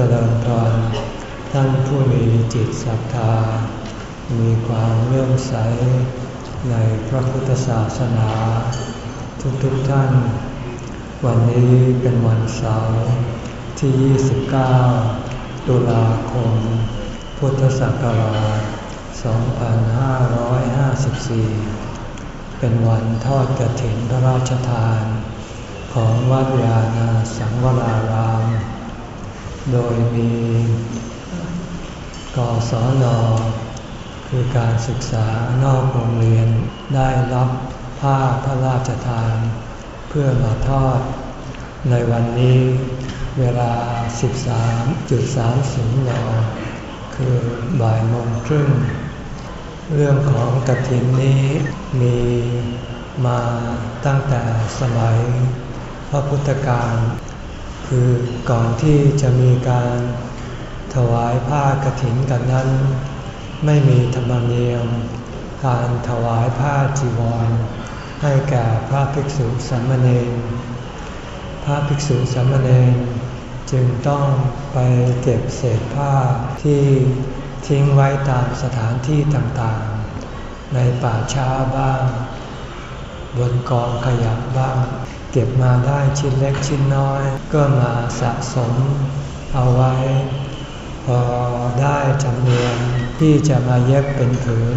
จริญพรท่านผู้มีจิตศรัทธา มีความเลื่อมใสในพระพุทธศาสนา ทุกๆทท่าน วันนี้เป็นวันเสาร์ที่ 29 ตุลาคม พุทธศักราช 2554 เป็นวันทอดกระถินพระราชทาน ของวัดยาณาสังวราราม โดยมีกศนคือการศึกษานอกโรงเรียนได้รับผ้าพระราชทาน เพื่อมาทอด ในวันนี้เวลา 13.30 น คือบ่ายโมงครึ่ง เรื่องของกระถินนี้มีมาตั้งแต่สมัยพระพุทธการ คือก่อนที่จะมีการถวายผ้ากรถินกันนั้น ไม่มีธรรมเนียม การถวายผ้าจีวร ให้แก่พระภิกษุสามเณรพระภิกษุสามเณรจึงต้องไปเก็บเศษผ้าที่ทิ้งไว้ตามสถานที่ต่างๆ ในป่าช้าบ้าง บนกองขยะบ้าง เก็บมาได้ชิ้นเล็กชิ้นน้อย ก็มาสะสมเอาไว้ พอได้จำนวนที่จะมาเย็บเป็นผืน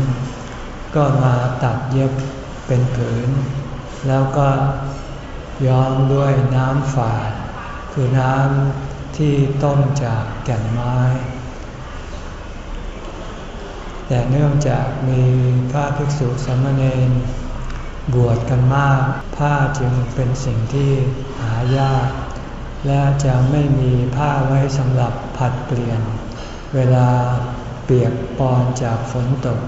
ก็มาตัดเย็บเป็นผืน แล้วก็ย้อมด้วยน้ำฝาด คือน้ำที่ต้มจากแก่นไม้ แต่เนื่องจากมีพระภิกษุสามเณร บวชกันมาก ผ้าจึงเป็นสิ่งที่หายาก และจะไม่มีผ้าไว้สำหรับผัดเปลี่ยน เวลาเปียกปอนจากฝนตก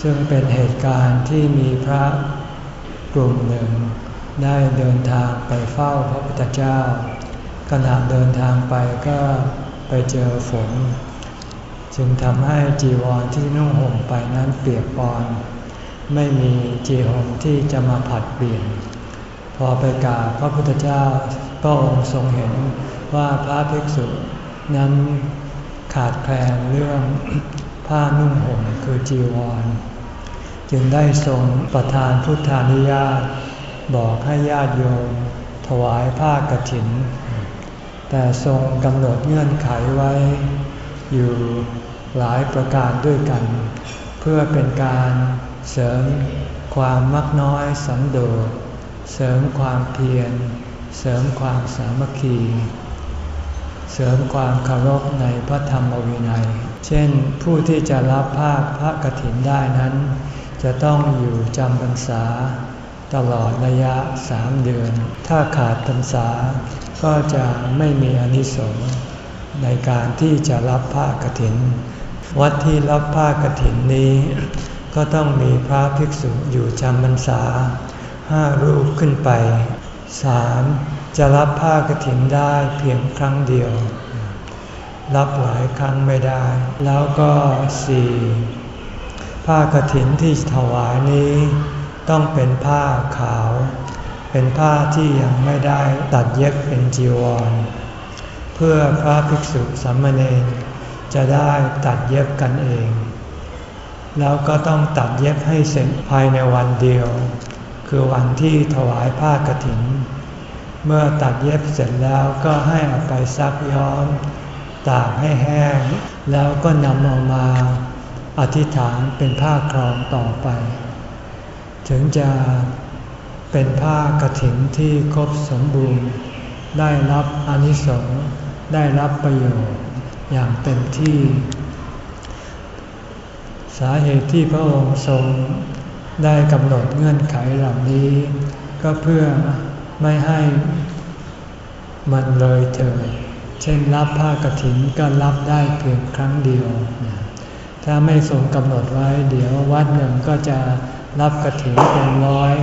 ซึ่งเป็นเหตุการณ์ที่มีพระกลุ่มหนึ่ง ได้เดินทางไปเฝ้าพระพุทธเจ้า ขณะเดินทางไปก็ไปเจอฝน จึงทำให้จีวรที่นุ่งห่มไปนั้นเปียกปอน ไม่มีจีวรที่จะมาผัดเปลี่ยน พอไปกราบพระพุทธเจ้าพระองค์ทรงเห็นว่าพระภิกษุนั้นขาดแคลนเรื่องผ้านุ่งห่มคือจีวร จึงได้ทรงประทานพุทธานิยาต บอกให้ญาติโยมถวายผ้ากรถิน แต่ทรงกำหนดเงื่อนไขไว้อยู่หลายประการด้วยกัน เพื่อเป็นการ เสริมความมักน้อยสันโดษ เสริมความเพียร เสริมความสามัคคี เสริมความเคารพในพระธรรมวินัย เช่นผู้ที่จะรับภาคพระกฐินได้นั้น จะต้องอยู่จำพรรษา ตลอดระยะสามเดือน ถ้าขาดพรรษาก็จะไม่มีอนิสงส์ในการที่จะรับผ้ากฐิน วัดที่รับผ้ากฐินนี้ ก็ต้องมีพระภิกษุอยู่จำพรรษาห้ารูปขึ้นไปสามจะรับผ้ากรถินได้เพียงครั้งเดียว รับหลายครั้งไม่ได้ แล้วก็สี่ผ้ากรถินที่ถวายนี้ ต้องเป็นผ้าขาว เป็นผ้าที่ยังไม่ได้ตัดเย็บเป็นจีวร เพื่อพระภิกษุสามเณรจะได้ตัดเย็บกันเอง แล้วก็ต้องตัดเย็บให้เสร็จภายในวันเดียว คือวันที่ถวายผ้ากรถิน เมื่อตัดเย็บเสร็จแล้วก็ให้เอาไปซักย้อม ตากให้แห้ง แล้วก็นำออกมา อธิษฐานเป็นผ้าครองต่อไป ถึงจะเป็นผ้ากรถินที่ครบสมบูรณ์ ได้รับอนิสงส์ได้รับประโยชน์อย่างเต็มที่ สาเหตุที่พระองค์ทรงได้กำหนดเงื่อนไขเหล่านี้ ก็เพื่อไม่ให้มันเลยเถิดเช่นรับผ้ากรถินก็รับได้เพียงครั้งเดียว ถ้าไม่ทรงกำหนดไว้ เดี๋ยววัดหนึ่งก็จะรับกรถินเป็นร้อย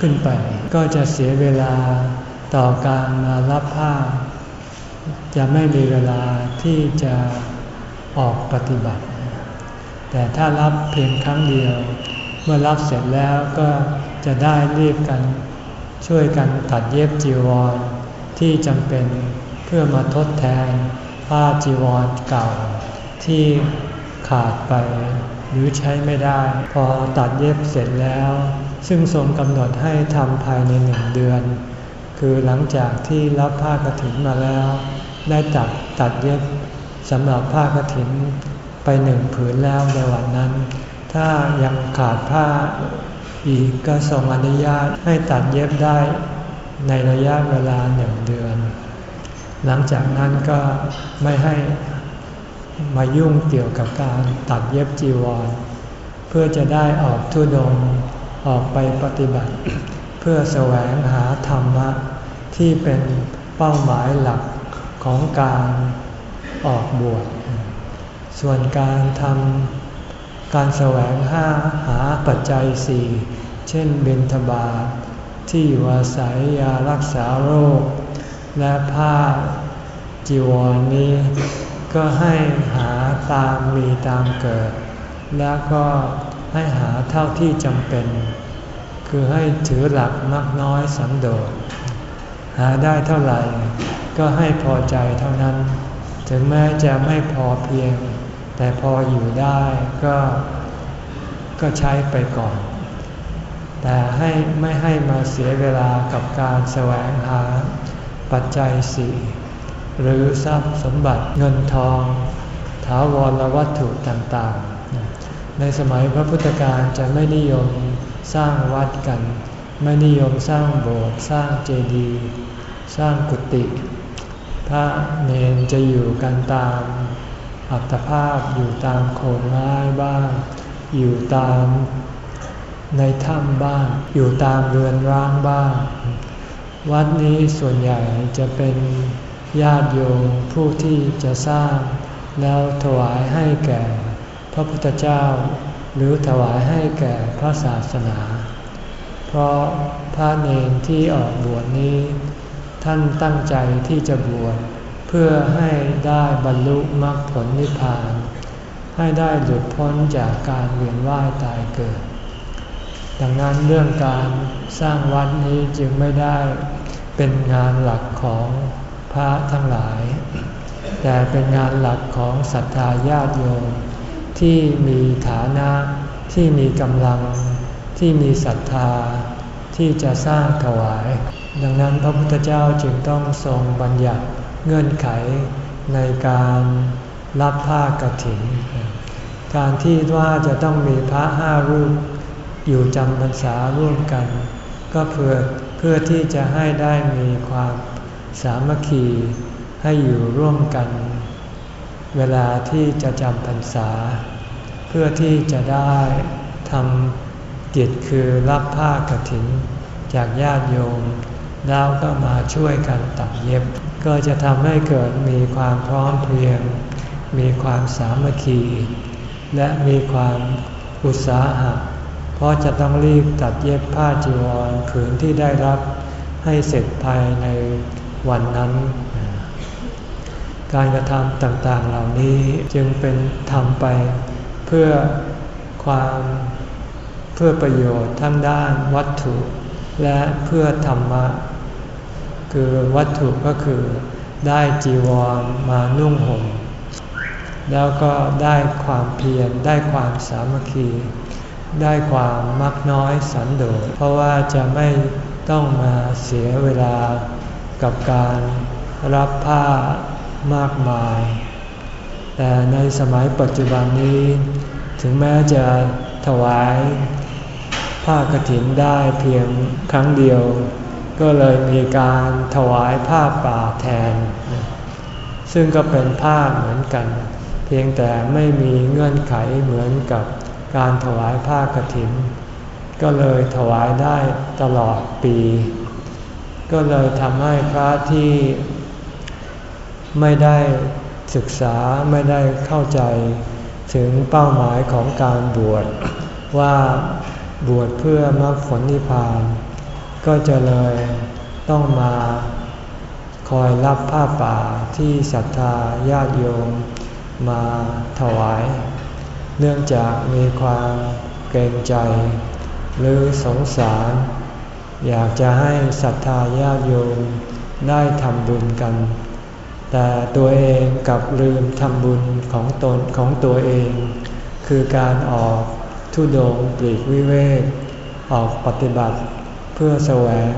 ขึ้นไป ก็จะเสียเวลาต่อการมารับผ้า จะไม่มีเวลาที่จะออกปฏิบัติ แต่ถ้ารับเพียงครั้งเดียว เมื่อรับเสร็จแล้วก็จะได้รีบกัน ช่วยกันตัดเย็บจีวร ที่จำเป็นเพื่อมาทดแทนผ้าจีวรเก่า ที่ขาดไปหรือใช้ไม่ได้ พอตัดเย็บเสร็จแล้ว ซึ่งทรงกำหนดให้ทำภายในหนึ่งเดือน คือหลังจากที่รับผ้ากรถินมาแล้ว ได้ตัดตัดเย็บสำหรับผ้ากรถิน ไปหนึ่งผืนแล้วในวันนั้น ถ้ายังขาดผ้าอีกก็ทรงอนุญาตให้ตัดเย็บได้ในระยะเวลาหนึ่งเดือน หลังจากนั้นก็ไม่ให้มายุ่งเกี่ยวกับการตัดเย็บจีวร เพื่อจะได้ออกทุดงออกไปปฏิบัติ เพื่อแสวงหาธรรมะ ที่เป็นเป้าหมายหลักของการออกบวช ส่วนการทำการแสวงห้าหาปัจจัยสี่เช่นเบญทบาทที่อยู่อาศัยยารักษาโรค และผ้าจีวรนนี้ ก็ให้หาตามมีตามเกิด แล้วก็ให้หาเท่าที่จำเป็น คือให้ถือหลักมักน้อยสันโดษหาได้เท่าไหร่ ก็ให้พอใจเท่านั้น ถึงแม้จะไม่พอเพียง แต่พออยู่ได้ก็ก็ใช้ไปก่อน แต่ให้ไม่ให้มาเสียเวลากับการแสวงหาปัจจัยสี่หรือทรัพย์สมบัติเงินทอง ถาวรวัตถุต่างๆ ในสมัยพระพุทธการจะไม่นิยมสร้างวัดกัน ไม่นิยมสร้างโบสถ์สร้างเจดีย์สร้างกุฏิพระเนนจะอยู่กันตาม อัตภาพอยู่ตามโคนไม้บ้าง อยู่ตามในถ้ำบ้าง อยู่ตามเรือนร้างบ้าง วัดนี้ส่วนใหญ่จะเป็นญาติโยมผู้ที่จะสร้าง แล้วถวายให้แก่พระพุทธเจ้า หรือถวายให้แก่พระศาสนา เพราะพระเนนที่ออกบวชนี้ ท่านตั้งใจที่จะบวช พื่อให้ได้บรรลุมรรคผลนิพพาน ให้ได้หลุดพ้นจากการเวียนว่ายตายเกิด ดังนั้นเรื่องการสร้างวัดนี้จึงไม่ได้เป็นงานหลักของพระทั้งหลาย แต่เป็นงานหลักของศรัทธาญาติโยมที่มีฐานะที่มีกำลังที่มีศรัทธาที่จะสร้างถวาย ดังนั้นพระพุทธเจ้าจึงต้องทรงบัญญัติ เงื่อนไขในการรับผ้ากฐิน การที่ว่าจะต้องมีพระห้ารูปอยู่จำพรรษาร่วมกัน ก็เพื่อเพื่อที่จะให้ได้มีความสามัคคีให้อยู่ร่วมกัน เวลาที่จะจำพรรษา เพื่อที่จะได้ทำกิจคือรับผ้ากฐิน จากญาติโยม แล้วก็มาช่วยกันตัดเย็บ ก็จะทำให้เกิดมีความพร้อมเพรียง มีความสามัคคี และมีความอุตสาหะ เพราะจะต้องรีบตัดเย็บผ้าจีวรผืนที่ได้รับให้เสร็จภายในวันนั้น การกระทำต่างๆเหล่านี้จึงเป็นทำไปเพื่อความเพื่อประโยชน์ทั้งด้านวัตถุ และเพื่อธรรมะ คือวัตถุก็คือได้จีวรมานุ่งห่มแล้วก็ได้ความเพียรได้ความสามัคคี ได้ความมักน้อยสันโดษเพราะว่าจะไม่ต้องมาเสียเวลากับการรับผ้ามากมาย แต่ในสมัยปัจจุบันนี้ ถึงแม้จะถวายผ้ากรถินได้เพียงครั้งเดียว ก็เลยมีการถวายผ้าป่าแทน ซึ่งก็เป็นผ้าเหมือนกัน เพียงแต่ไม่มีเงื่อนไขเหมือนกับการถวายผ้ากรถิน ก็เลยถวายได้ตลอดปี ก็เลยทำให้พระที่ไม่ได้ศึกษาไม่ได้เข้าใจถึงเป้าหมายของการบวชว่าบวชเพื่อมรรคผลนิพพาน ก็จะเลยต้องมาคอยรับผ้าป่าที่ศรัทธาญาติโยมมาถวาย เนื่องจากมีความเกรงใจ หรือสงสาร อยากจะให้ศรัทธาญาติโยมได้ทำบุญกัน แต่ตัวเองกับลืมทำบุญของตนของตัวเอง คือการออกทุดงปลีกวิเวกออกปฏิบัติ พื่อแสวง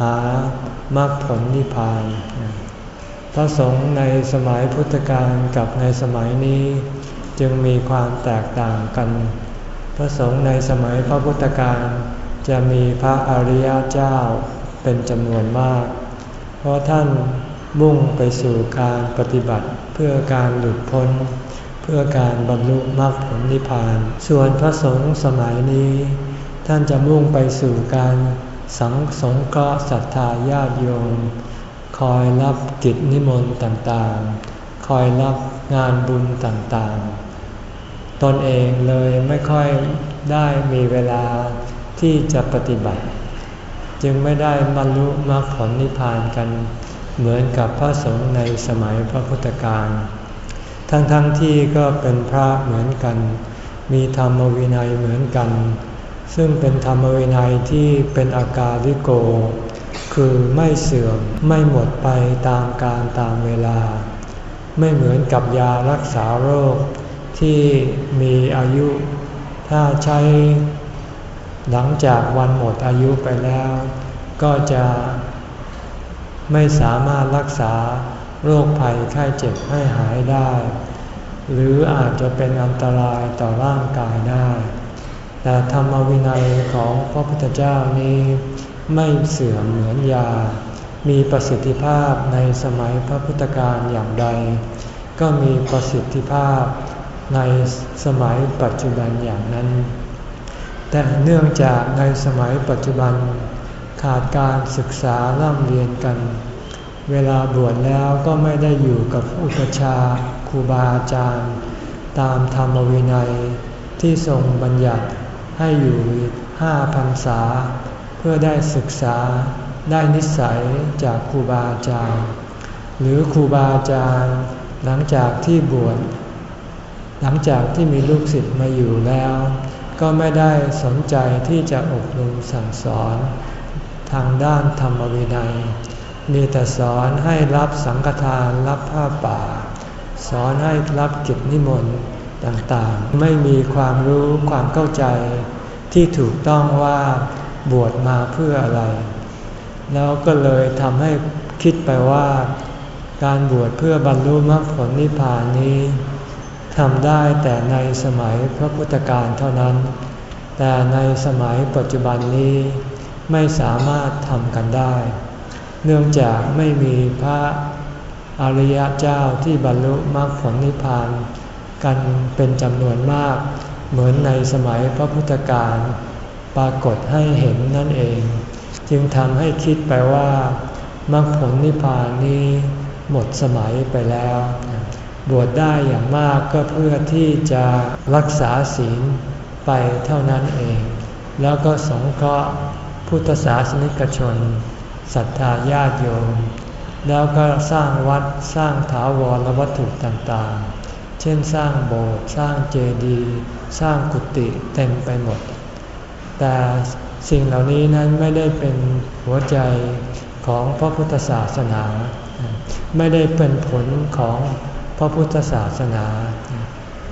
หามรรคผลนิพพาน พระสงฆ์ในสมัยพุทธกาลกับในสมัยนี้จึงมีความแตกต่างกัน พระสงฆ์ในสมัยพระพุทธกาลจะมีพระอริยเจ้าเป็นจำนวนมาก เพราะท่านมุ่งไปสู่การปฏิบัติเพื่อการหลุดพ้น เพื่อการบรรลุมรรคผลนิพพาน ส่วนพระสงฆ์สมัยนี้ ท่านจะมุ่งไปสู่การ สังสงเคราะห์ศรัทธาญาติโยม คอยรับกิจนิมนต์ต่างๆ คอยรับงานบุญต่างๆ ตนเองเลยไม่ค่อยได้มีเวลาที่จะปฏิบัติ จึงไม่ได้บรรลุมรรคผลนิพพานกัน เหมือนกับพระสงฆ์ในสมัยพระพุทธการ ทั้งๆทที่ก็เป็นพระเหมือนกัน มีธรรมวินัยเหมือนกัน ซึ่งเป็นธรรมวินัยที่เป็นอากาลิโก คือไม่เสื่อมไม่หมดไปตามการตามเวลา ไม่เหมือนกับยารักษาโรคที่มีอายุ ถ้าใช้หลังจากวันหมดอายุไปแล้ว ก็จะไม่สามารถรักษาโรคภัยไข้เจ็บให้หายได้ หรืออาจจะเป็นอันตรายต่อร่างกายได้ แต่ธรรมวินัยของพระพุทธเจ้านี้ไม่เสื่อมเหมือนยา มีประสิทธิภาพในสมัยพระพุทธการอย่างใด ก็มีประสิทธิภาพในสมัยปัจจุบันอย่างนั้น แต่เนื่องจากในสมัยปัจจุบันขาดการศึกษาร่ำเรียนกัน เวลาบวชแล้วก็ไม่ได้อยู่กับอุปชาครูบาอาจารย์ ตามธรรมวินัยที่ทรงบัญญัติ ให้อยู่ห้าพรรษา เพื่อได้ศึกษาได้นิสัยจากครูบาอาจารย์ หรือครูบาอาจารย์หลังจากที่บวชหลังจากที่มีลูกศิษย์มาอยู่แล้ว ก็ไม่ได้สนใจที่จะอบรมสั่งสอน ทางด้านธรรมวินัย มีแต่สอนให้รับสังฆทานรับผ้าป่า สอนให้รับกิจนิมนต์ ต่างๆ ไม่มีความรู้ความเข้าใจที่ถูกต้องว่าบวชมาเพื่ออะไร แล้วก็เลยทำให้คิดไปว่า การบวชเพื่อบรรลุมรรคผลนิพพานนี้ทำได้แต่ในสมัยพระพุทธการเท่านั้น แต่ในสมัยปัจจุบันนี้ไม่สามารถทำกันได้ เนื่องจากไม่มีพระอริยเจ้าที่บรรลุมรรคผลนิพพาน กันเป็นจำนวนมาก เหมือนในสมัยพระพุทธการปรากฏให้เห็นนั่นเอง จึงทำให้คิดไปว่ามรรคผลนิพพานนี้หมดสมัยไปแล้ว บวชได้อย่างมากก็เพื่อที่จะรักษาศีลไปเท่านั้นเอง แล้วก็สงเคราะห์พุทธศาสนิกชนศรัทธาญาติโยม แล้วก็สร้างวัดสร้างถาวรวัตถุต่างๆ เช่นสร้างโบสถ์สร้างเจดีย์สร้างกุฏิเต็มไปหมด แต่สิ่งเหล่านี้นั้นไม่ได้เป็นหัวใจของพระพุทธศาสนา ไม่ได้เป็นผลของพระพุทธศาสนา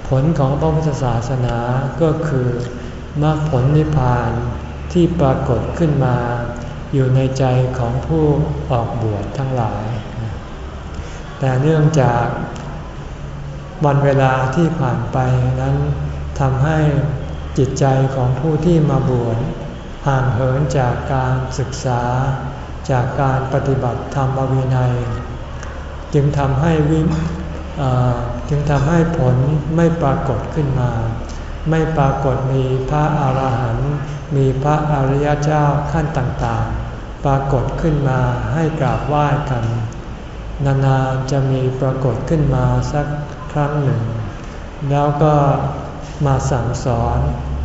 ผลของพระพุทธศาสนาก็คือมรรคผลนิพพานที่ปรากฏขึ้นมา อยู่ในใจของผู้ออกบวชทั้งหลาย แต่เนื่องจาก วันเวลาที่ผ่านไปนั้นทำให้จิตใจของผู้ที่มาบวชห่างเหินจากการศึกษา จากการปฏิบัติธรรมวินัย จึงทำให้วิจึงทำให้ผลไม่ปรากฏขึ้นมา ไม่ปรากฏมีพระอาหารหันต์มีพระอริยเจ้าขั้นต่างๆ ปรากฏขึ้นมาให้กราบไหว้กัน นานๆจะมีปรากฏขึ้นมาสัก ครั้งหนึ่ง แล้วก็มาสั่งสอน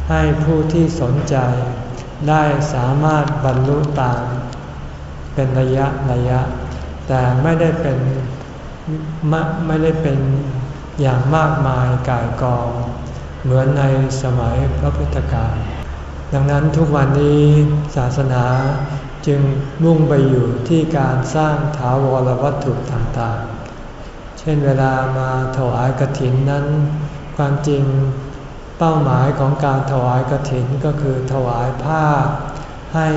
ให้ผู้ที่สนใจ ได้สามารถบรรลุตาม เป็นระยะระยะ แต่ไม่ได้เป็นไม่ได้เป็นอย่างมากมายกายกอง เหมือนในสมัยพระพุทธกาลดังนั้นทุกวันนี้ศาสนาจึงมุ่งไปอยู่ที่การสร้างถาวรวัตถุต่างๆ เช่นเวลามาถวายกระถินนั้น ความจริงเป้าหมายของการถวายกระถินก็คือถวายผ้า ให้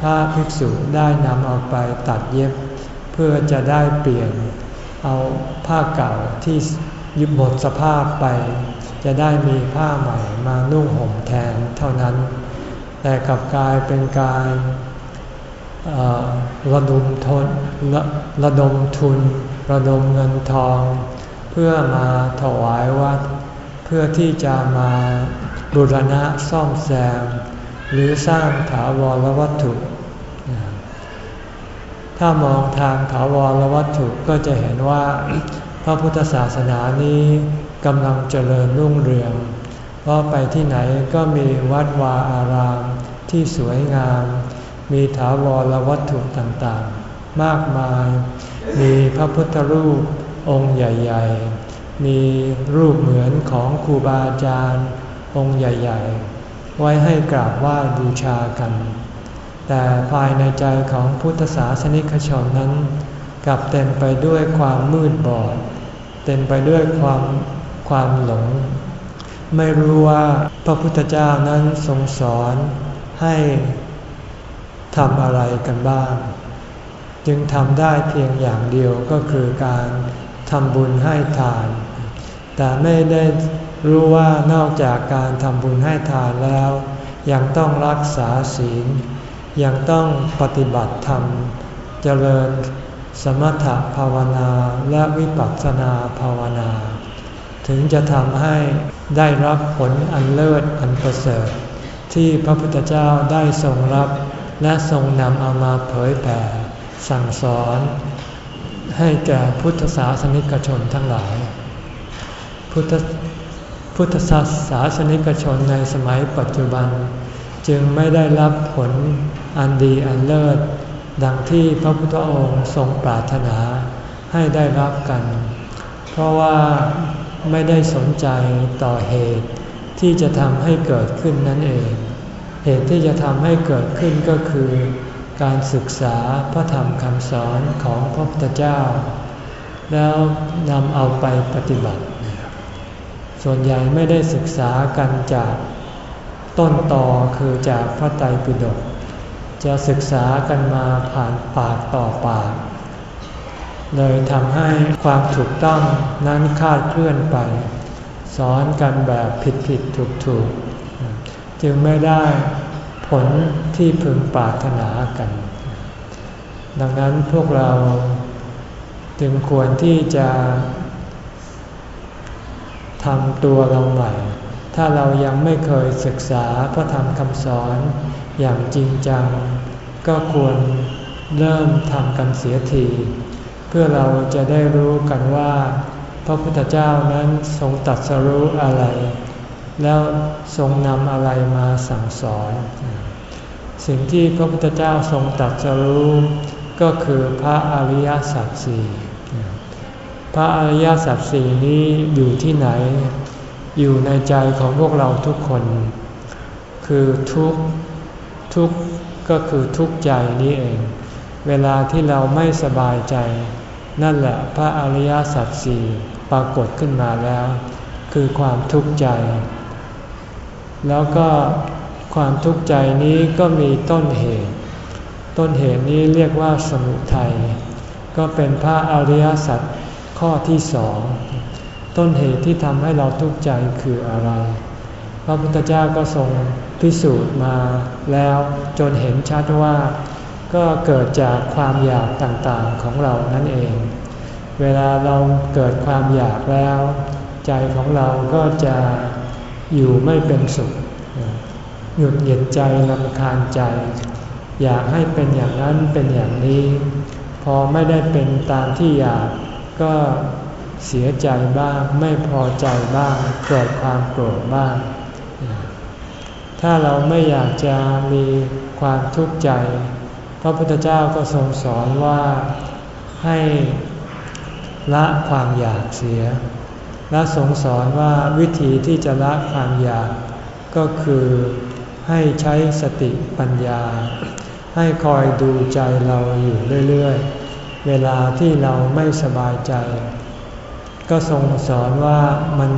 พระภิกษุได้นำเอาไปตัดเย็บ เพื่อจะได้เปลี่ยนเอาผ้าเก่าที่ยุบหมดสภาพไป จะได้มีผ้าใหม่มานุ่งห่มแทนเท่านั้น แต่กลับกลายเป็นการระดมทนระระดมทุน ระดมเงินทอง เพื่อมาถวายวัด เพื่อที่จะมาบูรณะซ่อมแซม หรือสร้างถาวรวัตถุ ถ้ามองทางถาวรวัตถุก็จะเห็นว่าพระพุทธศาสนานี้กำลังเจริญรุ่งเรือง เพราะไปที่ไหนก็มีวัดวาอารามที่สวยงาม มีถาวรวัตถุต่างๆ มากมาย มีพระพุทธรูปองค์ใหญ่ ๆ มีรูปเหมือนของครูบาอาจารย์องค์ใหญ่ ๆ ไว้ให้กราบไหว้บูชากัน แต่ภายในใจของพุทธศาสนิกชนนั้น กลับเต็มไปด้วยความมืดบอด เต็มไปด้วยความความหลง ไม่รู้ว่าพระพุทธเจ้านั้นทรงสอนให้ทำอะไรกันบ้าง จึงทำได้เพียงอย่างเดียวก็คือการทำบุญให้ทาน แต่ไม่ได้รู้ว่านอกจากการทำบุญให้ทานแล้ว ยังต้องรักษาศีล ยังต้องปฏิบัติธรรม เจริญสมถภาวนาและวิปัสสนาภาวนา ถึงจะทำให้ได้รับผลอันเลิศอันประเสริฐ ที่พระพุทธเจ้าได้ทรงรับและทรงนำเอามาเผยแผ่ สั่งสอน ให้แก่พุทธศาสนิกชนทั้งหลาย พุทธพุทธศาสนิกชนในสมัยปัจจุบัน จึงไม่ได้รับผลอันดีอันเลิศ ดังที่พระพุทธองค์ทรงปรารถนาให้ได้รับกัน เพราะว่าไม่ได้สนใจต่อเหตุที่จะทำให้เกิดขึ้นนั่นเอง เหตุที่จะทำให้เกิดขึ้นก็คือ การศึกษาพระธรรมคำสอนของพระพุทธเจ้า แล้วนำเอาไปปฏิบัติ ส่วนใหญ่ไม่ได้ศึกษากันจากต้นตอคือจากพระไตรปิฎกจะศึกษากันมาผ่านปากต่อปาก เลยทำให้ความถูกต้องนั้นคาดเคลื่อนไป สอนกันแบบผิดผิดถูกถูกจึงไม่ได้ ลที่พึงปรารถนากัน ดังนั้นพวกเราจึงควรที่จะทำตัวเราใหม่ ถ้าเรายังไม่เคยศึกษาพระธรรมคำสอนอย่างจริงจัง ก็ควรเริ่มทำกันเสียที เพื่อเราจะได้รู้กันว่า พระพุทธเจ้านั้นทรงตัดสรู้อะไร แล้วทรงนำอะไรมาสั่งสอน สิ่งที่พระพุทธเจ้าทรงตัดสรู้ก็คือพระอริยสัจสี่พระอริยสัจสี่นี้อยู่ที่ไหน อยู่ในใจของพวกเราทุกคน คือทุกทุกก็คือทุกใจนี้เอง เวลาที่เราไม่สบายใจ นั่นแหละพระอริยสัจสี่ปรากฏขึ้นมาแล้ว คือความทุกข์ใจ แล้วก็ความทุกข์ใจนี้ก็มีต้นเหตุ ต้นเหตุนี้เรียกว่าสมุทัย ก็เป็นพระอริยสัจข้อที่สอง ต้นเหตุที่ทำให้เราทุกข์ใจคืออะไร พระพุทธเจ้าก็ทรงพิสูจน์มาแล้วจนเห็นชัดว่า ก็เกิดจากความอยากต่างๆของเรานั่นเอง เวลาเราเกิดความอยากแล้ว ใจของเราก็จะ อยู่ไม่เป็นสุข หยุดเหยียดใจลำคาญใจ อยากให้เป็นอย่างนั้นเป็นอย่างนี้ พอไม่ได้เป็นตามที่อยากก็เสียใจบ้างไม่พอใจบ้างเกิดความโกรธบ้าง ถ้าเราไม่อยากจะมีความทุกข์ใจ พระพุทธเจ้าก็ทรงสอนว่าให้ละความอยากเสีย และทรงสอนว่าวิธีที่จะละความอยาก ก็คือให้ใช้สติปัญญา ให้คอยดูใจเราอยู่เรื่อยๆ เวลาที่เราไม่สบายใจ ก็ทรงสอนว่ามัน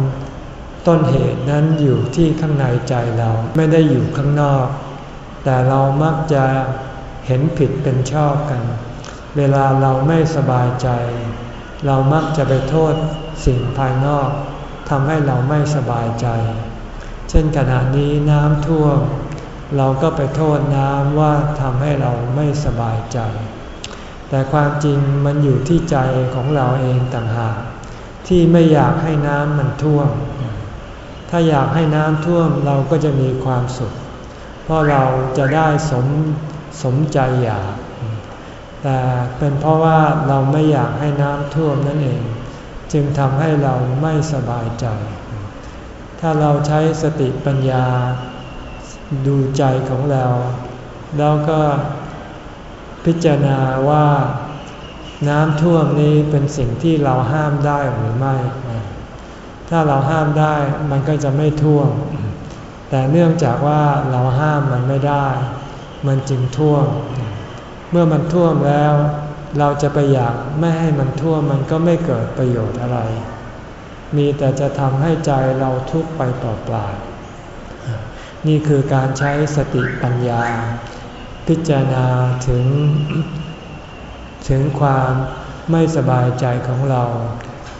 ต้นเหตุนั้นอยู่ที่ข้างในใจเราไม่ได้อยู่ข้างนอก แต่เรามักจะเห็นผิดเป็นชอบกัน เวลาเราไม่สบายใจ เรามักจะไปโทษ สิ่งภายนอกทำให้เราไม่สบายใจ เช่นขณะนี้น้ำท่วม เราก็ไปโทษน้ำว่าทำให้เราไม่สบายใจ แต่ความจริงมันอยู่ที่ใจของเราเองต่างหากที่ไม่อยากให้น้ำมันท่วม ถ้าอยากให้น้ำท่วมเราก็จะมีความสุข เพราะเราจะได้สมสมใจอยาก แต่เป็นเพราะว่าเราไม่อยากให้น้ำท่วมนั่นเอง จึงทำให้เราไม่สบายใจ ถ้าเราใช้สติปัญญาดูใจของเรา แล้วก็พิจารณาว่าน้ำท่วมนี้เป็นสิ่งที่เราห้ามได้หรือไม่ ถ้าเราห้ามได้มันก็จะไม่ท่วม แต่เนื่องจากว่าเราห้ามมันไม่ได้ มันจึงท่วม เมื่อมันท่วมแล้ว เราจะไปอยากไม่ให้มันท่วมมันก็ไม่เกิดประโยชน์อะไร มีแต่จะทำให้ใจเราทุกข์ไปเปล่าๆนี่คือการใช้สติปัญญา พิจารณาถึง ถึงความไม่สบายใจของเรา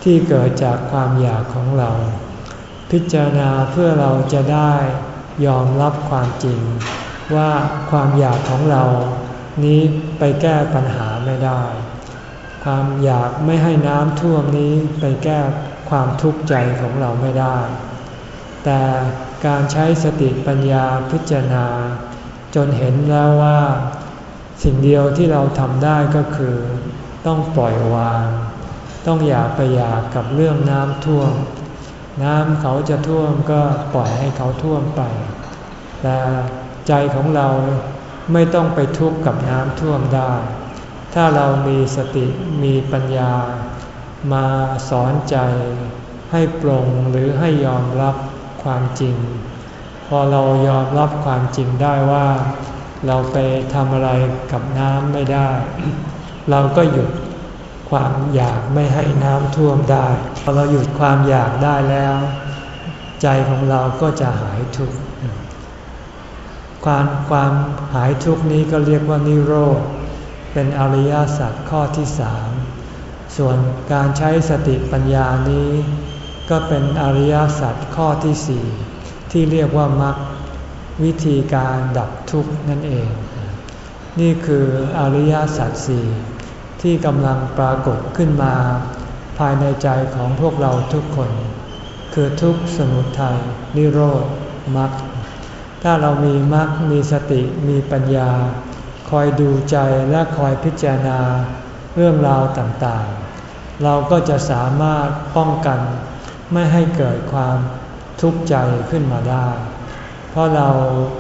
ที่เกิดจากความอยากของเรา พิจารณาเพื่อเราจะได้ยอมรับความจริง ว่าความอยากของเรานี้ไปแก้ปัญหา ไม่ได้ ความอยากไม่ให้น้ำท่วมนี้ไปแก้ความทุกข์ใจของเราไม่ได้ แต่การใช้สติปัญญาพิจารณา จนเห็นแล้วว่า สิ่งเดียวที่เราทำได้ก็คือ ต้องปล่อยวาง ต้องอย่าไปอยากกับเรื่องน้ำท่วม น้ำเขาจะท่วมก็ปล่อยให้เขาท่วมไป แต่ใจของเราไม่ต้องไปทุกข์กับน้ำท่วมได้ ถ้าเรามีสติมีปัญญา มาสอนใจ ให้ปรงหรือให้ยอมรับความจริง พอเรายอมรับความจริงได้ว่า เราไปทำอะไรกับน้ำไม่ได้ เราก็หยุดความอยากไม่ให้น้ำท่วมได้ พอเราหยุดความอยากได้แล้ว ใจของเราก็จะหายทุกข์ความความหายทุกข์นี้ก็เรียกว่านิโรธ เป็นอริยสัจข้อที่สามส่วนการใช้สติปัญญานี้ ก็เป็นอริยสัจข้อที่สี่ที่เรียกว่ามรรควิธีการดับทุกข์นั่นเอง นี่คืออริยสัจสี่ที่กำลังปรากฏขึ้นมา ภายในใจของพวกเราทุกคน คือทุกข์สมุทัยนิโรธมรรคถ้าเรามีมรรคมีสติมีปัญญา คอยดูใจและคอยพิจารณาเรื่องราวต่างๆ เราก็จะสามารถป้องกันไม่ให้เกิดความทุกข์ใจขึ้นมาได้ เพราะเรา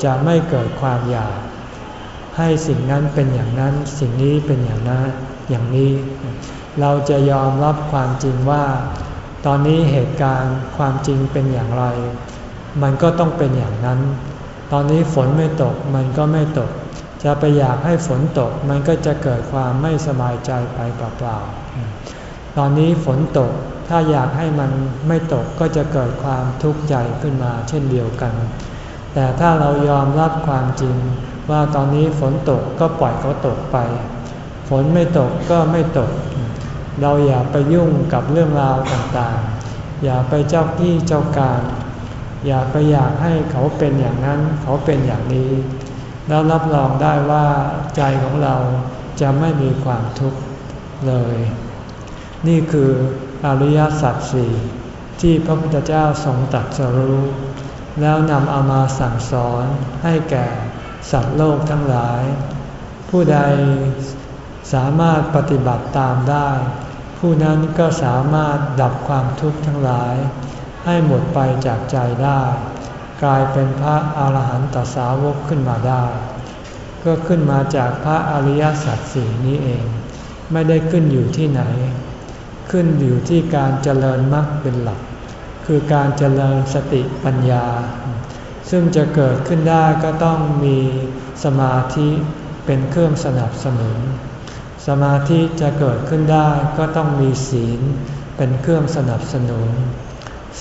จะไม่เกิดความอยาก ให้สิ่งนั้นเป็นอย่างนั้น สิ่งนี้เป็นอย่างนั้น อย่างนี้ เราจะยอมรับความจริงว่า ตอนนี้เหตุการณ์ความจริงเป็นอย่างไร มันก็ต้องเป็นอย่างนั้น ตอนนี้ฝนไม่ตกมันก็ไม่ตก จะไปอยากให้ฝนตกมันก็จะเกิดความไม่สบายใจไปเปล่าๆ ตอนนี้ฝนตกถ้าอยากให้มันไม่ตกก็จะเกิดความทุกข์ใจขึ้นมาเช่นเดียวกัน แต่ถ้าเรายอมรับความจริง ว่าตอนนี้ฝนตกก็ปล่อยเขาตกไป ฝนไม่ตกก็ไม่ตก เราอย่าไปยุ่งกับเรื่องราวต่างๆ อย่าไปเจ้าที่เจ้าการ อย่าไปอยากให้เขาเป็นอย่างนั้น เขาเป็นอย่างนี้ แล้วรับรองได้ว่าใจของเราจะไม่มีความทุกข์เลย นี่คืออริยสัจสี่ที่พระพุทธเจ้าทรงตรัสรู้แล้วนำเอามาสั่งสอนให้แก่สัตว์โลกทั้งหลาย ผู้ใดสามารถปฏิบัติตามได้ ผู้นั้นก็สามารถดับความทุกข์ทั้งหลาย ให้หมดไปจากใจได้ กลายเป็นพระอาหารหันตสาวกขึ้นมาได้ ก็ขึ้นมาจากพระอริยสัจสี่นี้เอง ไม่ได้ขึ้นอยู่ที่ไหน ขึ้นอยู่ที่การเจริญมรรคเป็นหลัก คือการเจริญสติปัญญา ซึ่งจะเกิดขึ้นได้ก็ต้องมีสมาธิเป็นเครื่องสนับสนุน สมาธิจะเกิดขึ้นได้ก็ต้องมีศีลเป็นเครื่องสนับสนุน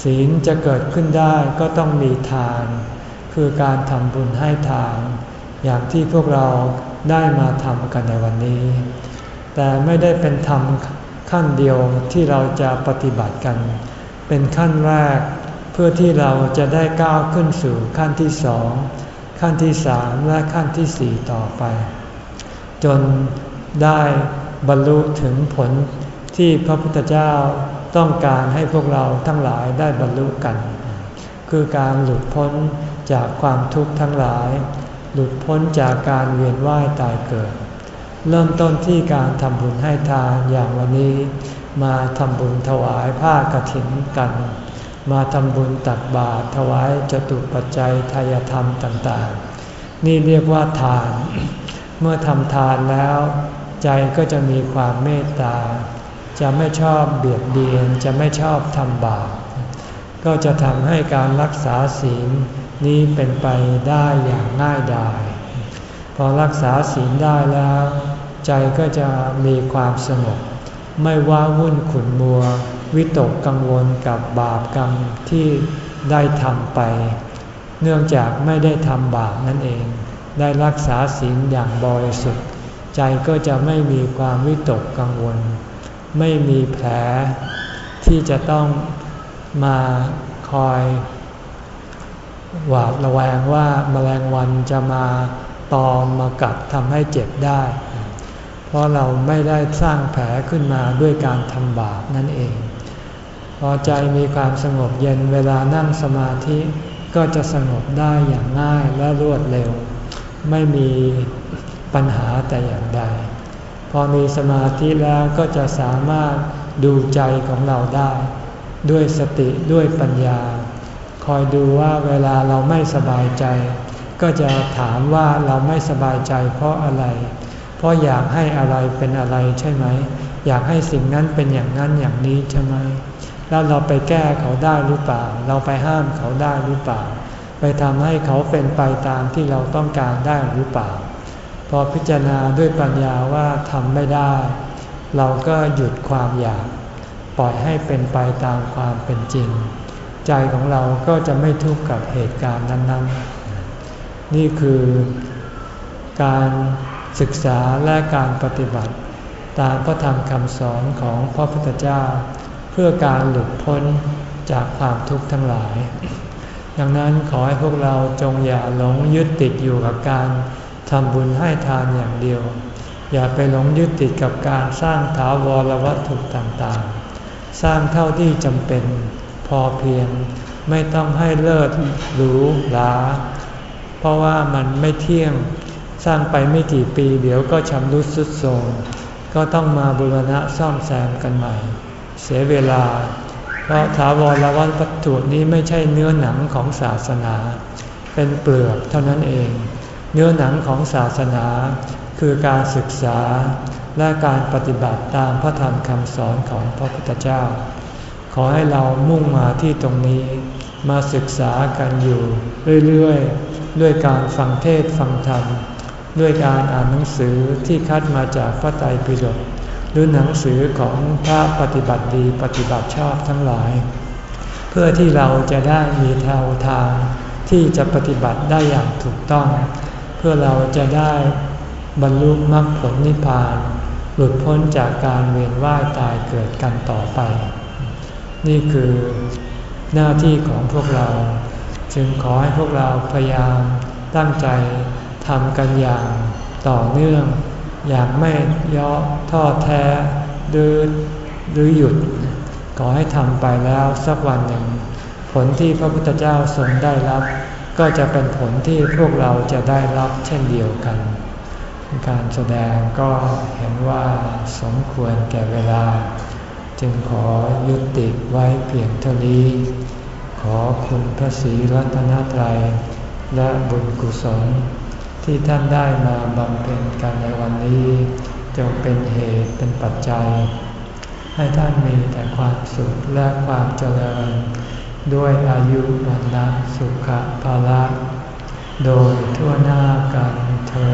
ศีลจะเกิดขึ้นได้ก็ต้องมีทาน คือการทำบุญให้ทาน อย่างที่พวกเราได้มาทำกันในวันนี้ แต่ไม่ได้เป็นธรรมขั้นเดียวที่เราจะปฏิบัติกัน เป็นขั้นแรกเพื่อที่เราจะได้ก้าวขึ้นสู่ขั้นที่สอง ขั้นที่สามและขั้นที่สี่ต่อไป จนได้บรรลุถึงผลที่พระพุทธเจ้า ต้องการให้พวกเราทั้งหลายได้บรรลุกัน คือการหลุดพ้นจากความทุกข์ทั้งหลาย หลุดพ้นจากการเวียนว่ายตายเกิด เริ่มต้นที่การทำบุญให้ทานอย่างวันนี้ มาทำบุญถวายผ้ากรถินกัน มาทำบุญตักบาตรถวายจตุปัจจัยทายธรรมต่างๆ นี่เรียกว่าทาน เมื่อทำทานแล้ว ใจก็จะมีความเมตตา จะไม่ชอบเบียดเบียนจะไม่ชอบทำบาปก็จะทำให้การรักษาศีลนี้เป็นไปได้อย่างง่ายดาย พอรักษาศีลได้แล้ว ใจก็จะมีความสงบไม่ว้าวุ่นขุนมัว วิตกกังวลกับบาปกรรมที่ได้ทำไป เนื่องจากไม่ได้ทำบาปนั่นเอง ได้รักษาศีลอย่างบริสุทธิ์ ใจก็จะไม่มีความวิตกกังวล ไม่มีแผลที่จะต้องมาคอยหวาดระแวงว่ามาแมลงวันจะมาตอมมากัดทำให้เจ็บได้ เพราะเราไม่ได้สร้างแผลขึ้นมาด้วยการทำบาปนั่นเอง พอใจมีความสงบเย็นเวลานั่งสมาธิก็จะสงบได้อย่างง่ายและรวดเร็ว ไม่มีปัญหาแต่อย่างใด อมีสมาธิแล้วก็จะสามารถดูใจของเราได้ ด้วยสติด้วยปัญญา คอยดูว่าเวลาเราไม่สบายใจ ก็จะถามว่าเราไม่สบายใจเพราะอะไร เพราะอยากให้อะไรเป็นอะไรใช่ไหม อยากให้สิ่งนั้นเป็นอย่างนั้นอย่างนี้ใช่ไหมแล้วเราไปแก้เขาได้หรือเปล่า เราไปห้ามเขาได้หรือเปล่า ไปทำให้เขาเป็นไปตามที่เราต้องการได้หรือเปล่า พอพิจารณาด้วยปัญญาว่าทำไม่ได้ เราก็หยุดความอยาก ปล่อยให้เป็นไปตามความเป็นจริง ใจของเราก็จะไม่ทุกข์กับเหตุการณ์นั้น ๆ นี่คือการศึกษาและการปฏิบัติ ตามพระธรรมคำสอนของพระพุทธเจ้า เพื่อการหลุดพ้นจากความทุกข์ทั้งหลาย ดังนั้นขอให้พวกเราจงอย่าหลงยึดติดอยู่กับการำบุญให้ทานอย่างเดียว อย่าไปหลงยึดติดกับการสร้างถาวรวัตถุต่างๆ สร้างเท่าที่จำเป็นพอเพียง ไม่ต้องให้เลิศหรูหราเพราะว่ามันไม่เที่ยงสร้างไปไม่กี่ปีเดี๋ยวก็ชำรุดสุดโทรมก็ต้องมาบูรณะซ่อมแซมกันใหม่ เสียเวลา เพราะถาวรวัตถุนี้ไม่ใช่เนื้อหนังของศาสนา เป็นเปลือกเท่านั้นเอง เนื้อหนังของศาสนา คือการศึกษาและการปฏิบัติตามพระธรรมคำสอนของพระพุทธเจ้า ขอให้เรามุ่งมาที่ตรงนี้ มาศึกษากันอยู่เรื่อยๆ ด้วยการฟังเทศฟังธรรม ด้วยการอ่านหนังสือที่คัดมาจากพระไตรปิฎกหรือหนังสือของพระปฏิบัติดีปฏิบัติชอบทั้งหลาย เพื่อที่เราจะได้มีแนวทางที่จะปฏิบัติได้อย่างถูกต้อง เพื่อเราจะได้บรรลุมรรคผลนิพพาน หลุดพ้นจากการเวียนว่ายตายเกิดกันต่อไป นี่คือหน้าที่ของพวกเรา จึงขอให้พวกเราพยายามตั้งใจทำกันอย่างต่อเนื่อง อย่างไม่ย่อท้อแท้หรือหรือหยุด ขอให้ทำไปแล้วสักวันหนึ่ง ผลที่พระพุทธเจ้าทรงได้รับ ก็จะเป็นผลที่พวกเราจะได้รับเช่นเดียวกัน การแสดงก็เห็นว่าสมควรแก่เวลา จึงขอยุติไว้เพียงเท่านี้ ขอคุณพระศรีรัตนตรัย และบุญกุศล ที่ท่านได้มาบำเพ็ญกันในวันนี้ จงเป็นเหตุเป็นปัจจัย ให้ท่านมีแต่ความสุขและความเจริญ ด้วยอายุวันละสุขภาละโดยทั่วหน้ากันเธอ